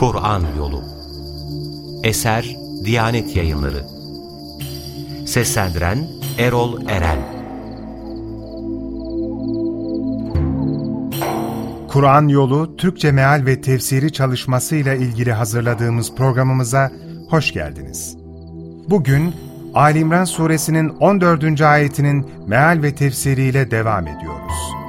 Kur'an Yolu Eser Diyanet Yayınları Seslendiren Erol Eren Kur'an Yolu Türkçe Meal ve Tefsiri çalışmasıyla ilgili hazırladığımız programımıza hoş geldiniz. Bugün Ali İmran Suresinin 14. ayetinin meal ve tefsiriyle devam ediyoruz.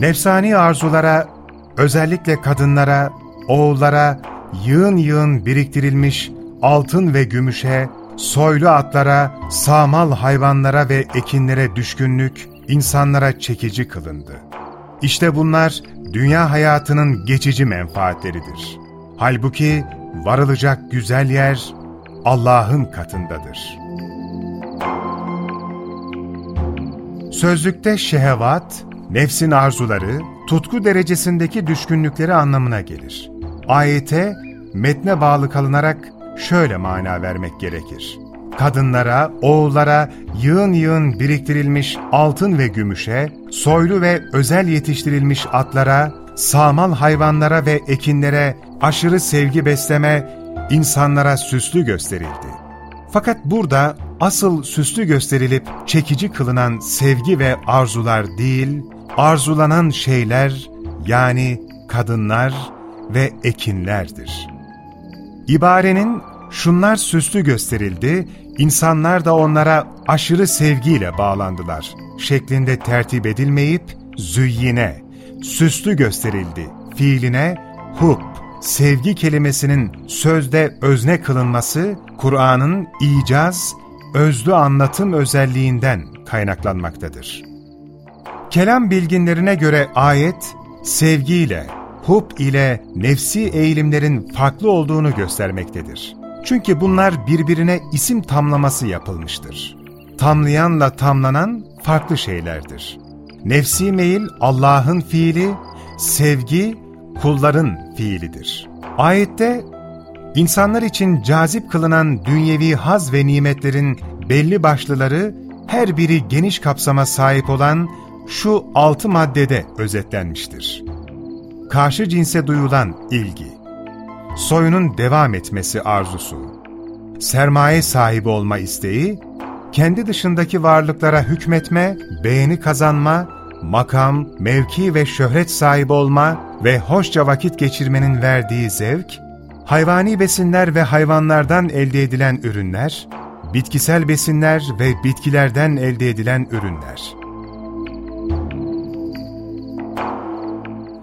Nefsani arzulara, özellikle kadınlara, oğullara, yığın yığın biriktirilmiş altın ve gümüşe, soylu atlara, sağmal hayvanlara ve ekinlere düşkünlük, insanlara çekici kılındı. İşte bunlar dünya hayatının geçici menfaatleridir. Halbuki varılacak güzel yer Allah'ın katındadır. Sözlükte şehevat, nefsin arzuları, tutku derecesindeki düşkünlükleri anlamına gelir. Ayete, metne bağlı kalınarak şöyle mana vermek gerekir. Kadınlara, oğullara yığın yığın biriktirilmiş altın ve gümüşe, soylu ve özel yetiştirilmiş atlara, sağmal hayvanlara ve ekinlere aşırı sevgi besleme, insanlara süslü gösterildi. Fakat burada asıl süslü gösterilip çekici kılınan sevgi ve arzular değil, arzulanan şeyler yani kadınlar ve ekinlerdir. İbarenin şunlar süslü gösterildi, insanlar da onlara aşırı sevgiyle bağlandılar şeklinde tertip edilmeyip züyyine, süslü gösterildi fiiline hub, sevgi kelimesinin sözde özne kılınması Kur'an'ın icaz, özlü anlatım özelliğinden kaynaklanmaktadır. Kelam bilginlerine göre ayet, sevgiyle, hub ile nefsi eğilimlerin farklı olduğunu göstermektedir. Çünkü bunlar birbirine isim tamlaması yapılmıştır. Tamlayanla tamlanan farklı şeylerdir. Nefsi meyil Allah'ın fiili, sevgi kulların fiilidir. Ayette insanlar için cazip kılınan dünyevi haz ve nimetlerin belli başlıları her biri geniş kapsama sahip olan şu altı maddede özetlenmiştir. Karşı cinse duyulan ilgi, soyunun devam etmesi arzusu, sermaye sahibi olma isteği, kendi dışındaki varlıklara hükmetme, beğeni kazanma, makam, mevki ve şöhret sahibi olma ve hoşça vakit geçirmenin verdiği zevk, hayvani besinler ve hayvanlardan elde edilen ürünler, bitkisel besinler ve bitkilerden elde edilen ürünler.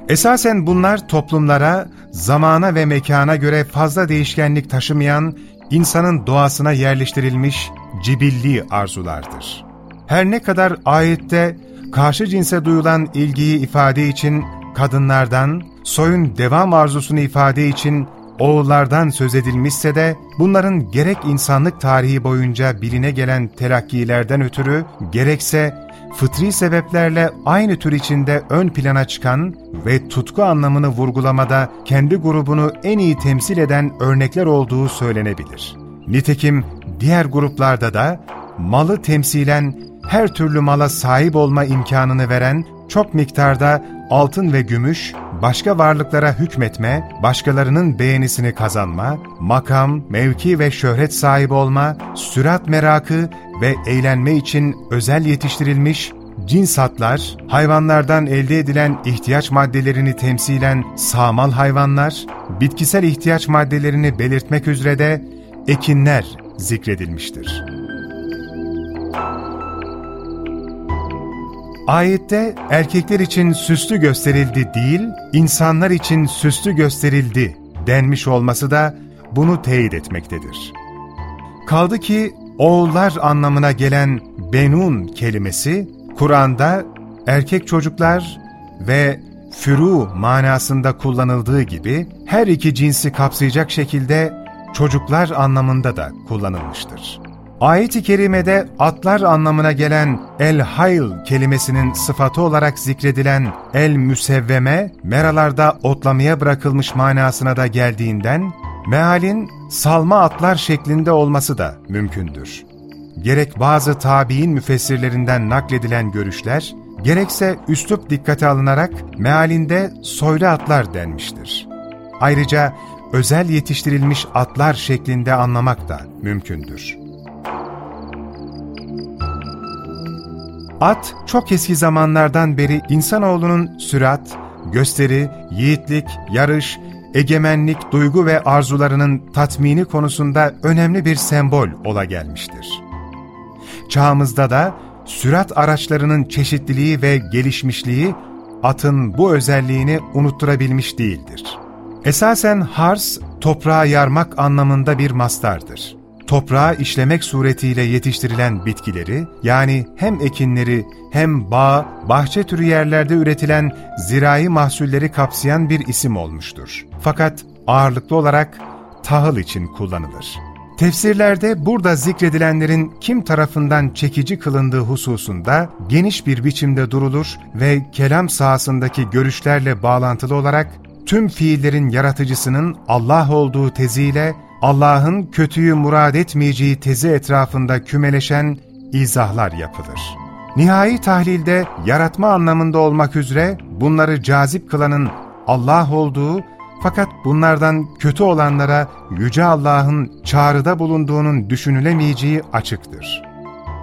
Esasen bunlar toplumlara, zamana ve mekana göre fazla değişkenlik taşımayan, insanın doğasına yerleştirilmiş cibilli arzulardır. Her ne kadar ayette karşı cinse duyulan ilgiyi ifade için kadınlardan, soyun devam arzusunu ifade için oğullardan söz edilmişse de bunların gerek insanlık tarihi boyunca biline gelen terakkilerden ötürü gerekse fıtri sebeplerle aynı tür içinde ön plana çıkan ve tutku anlamını vurgulamada kendi grubunu en iyi temsil eden örnekler olduğu söylenebilir. Nitekim diğer gruplarda da malı temsilen her türlü mala sahip olma imkanını veren çok miktarda altın ve gümüş, başka varlıklara hükmetme, başkalarının beğenisini kazanma, makam, mevki ve şöhret sahibi olma, sürat merakı ve eğlenme için özel yetiştirilmiş cins atlar, hayvanlardan elde edilen ihtiyaç maddelerini temsilen sağmal hayvanlar, bitkisel ihtiyaç maddelerini belirtmek üzere de ekinler zikredilmiştir. Ayette erkekler için süslü gösterildi değil, insanlar için süslü gösterildi denmiş olması da bunu teyit etmektedir. Kaldı ki oğullar anlamına gelen benun kelimesi, Kur'an'da erkek çocuklar ve furu manasında kullanıldığı gibi her iki cinsi kapsayacak şekilde çocuklar anlamında da kullanılmıştır. Ayet-i kerimede atlar anlamına gelen el-hayl kelimesinin sıfatı olarak zikredilen el-müsevveme, meralarda otlamaya bırakılmış manasına da geldiğinden, mealin salma atlar şeklinde olması da mümkündür. gerek bazı tabi'in müfessirlerinden nakledilen görüşler, gerekse üslup dikkate alınarak mealinde soylu atlar denmiştir. Ayrıca özel yetiştirilmiş atlar şeklinde anlamak da mümkündür. At, çok eski zamanlardan beri insanoğlunun sürat, gösteri, yiğitlik, yarış, egemenlik, duygu ve arzularının tatmini konusunda önemli bir sembol ola gelmiştir. Çağımızda da sürat araçlarının çeşitliliği ve gelişmişliği atın bu özelliğini unutturabilmiş değildir. Esasen hars, toprağı yarmak anlamında bir mastardır. Toprağı işlemek suretiyle yetiştirilen bitkileri, yani hem ekinleri hem bağ, bahçe türü yerlerde üretilen zirai mahsulleri kapsayan bir isim olmuştur. Fakat ağırlıklı olarak tahıl için kullanılır. Tefsirlerde burada zikredilenlerin kim tarafından çekici kılındığı hususunda geniş bir biçimde durulur ve kelam sahasındaki görüşlerle bağlantılı olarak tüm fiillerin yaratıcısının Allah olduğu teziyle Allah'ın kötüyü murad etmeyeceği tezi etrafında kümeleşen izahlar yapılır. Nihai tahlilde yaratma anlamında olmak üzere bunları cazip kılanın Allah olduğu fakat bunlardan kötü olanlara Yüce Allah'ın çağrıda bulunduğunun düşünülemeyeceği açıktır.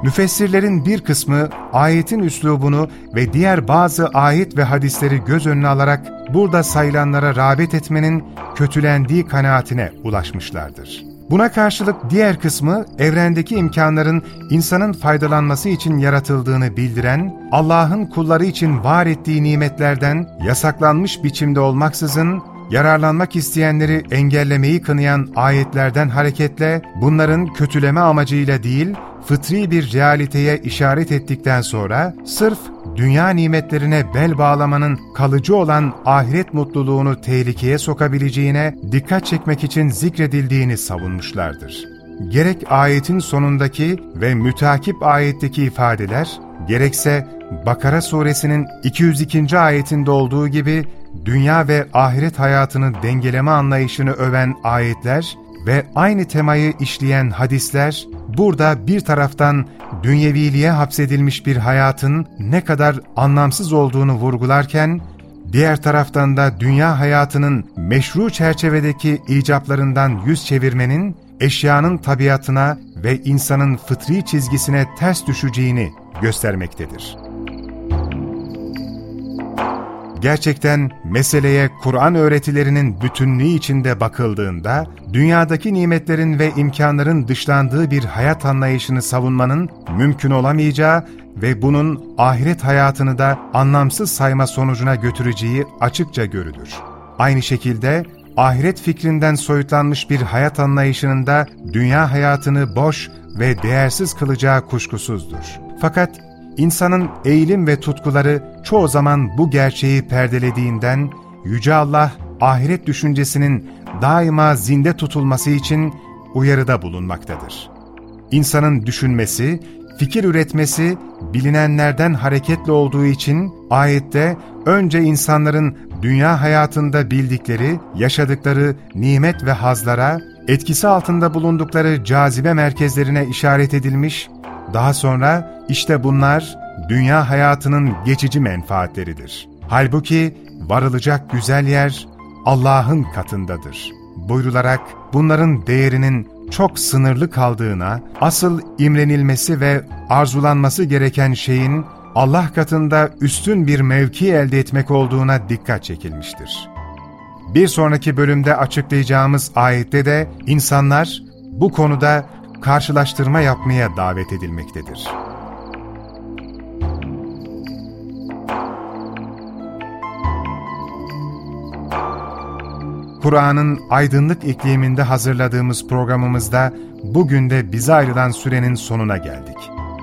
Müfessirlerin bir kısmı ayetin üslubunu ve diğer bazı ayet ve hadisleri göz önüne alarak burada sayılanlara rağbet etmenin kötülendiği kanaatine ulaşmışlardır. Buna karşılık diğer kısmı evrendeki imkanların insanın faydalanması için yaratıldığını bildiren, Allah'ın kulları için var ettiği nimetlerden yasaklanmış biçimde olmaksızın yararlanmak isteyenleri engellemeyi kınayan ayetlerden hareketle bunların kötüleme amacıyla değil, fıtri bir realiteye işaret ettikten sonra sırf dünya nimetlerine bel bağlamanın kalıcı olan ahiret mutluluğunu tehlikeye sokabileceğine dikkat çekmek için zikredildiğini savunmuşlardır. Gerek ayetin sonundaki ve mütakip ayetteki ifadeler, gerekse Bakara suresinin 202. ayetinde olduğu gibi dünya ve ahiret hayatını dengeleme anlayışını öven ayetler ve aynı temayı işleyen hadisler, burada bir taraftan dünyeviliğe hapsedilmiş bir hayatın ne kadar anlamsız olduğunu vurgularken, diğer taraftan da dünya hayatının meşru çerçevedeki icaplarından yüz çevirmenin, eşyanın tabiatına ve insanın fıtri çizgisine ters düşeceğini göstermektedir. Gerçekten meseleye Kur'an öğretilerinin bütünlüğü içinde bakıldığında, dünyadaki nimetlerin ve imkanların dışlandığı bir hayat anlayışını savunmanın mümkün olamayacağı ve bunun ahiret hayatını da anlamsız sayma sonucuna götüreceği açıkça görülür. Aynı şekilde ahiret fikrinden soyutlanmış bir hayat anlayışının da dünya hayatını boş ve değersiz kılacağı kuşkusuzdur. Fakat İnsanın eğilim ve tutkuları çoğu zaman bu gerçeği perdelediğinden Yüce Allah ahiret düşüncesinin daima zinde tutulması için uyarıda bulunmaktadır. İnsanın düşünmesi, fikir üretmesi bilinenlerden hareketli olduğu için ayette önce insanların dünya hayatında bildikleri, yaşadıkları nimet ve hazlara, etkisi altında bulundukları cazibe merkezlerine işaret edilmiş daha sonra işte bunlar dünya hayatının geçici menfaatleridir. Halbuki varılacak güzel yer Allah'ın katındadır. Buyrularak bunların değerinin çok sınırlı kaldığına, asıl imrenilmesi ve arzulanması gereken şeyin Allah katında üstün bir mevki elde etmek olduğuna dikkat çekilmiştir. Bir sonraki bölümde açıklayacağımız ayette de insanlar bu konuda karşılaştırma yapmaya davet edilmektedir. Kur'an'ın aydınlık ikliminde hazırladığımız programımızda bugün de bize ayrılan sürenin sonuna geldik.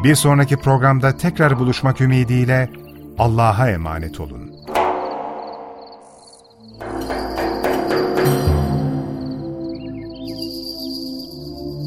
Bir sonraki programda tekrar buluşmak ümidiyle Allah'a emanet olun.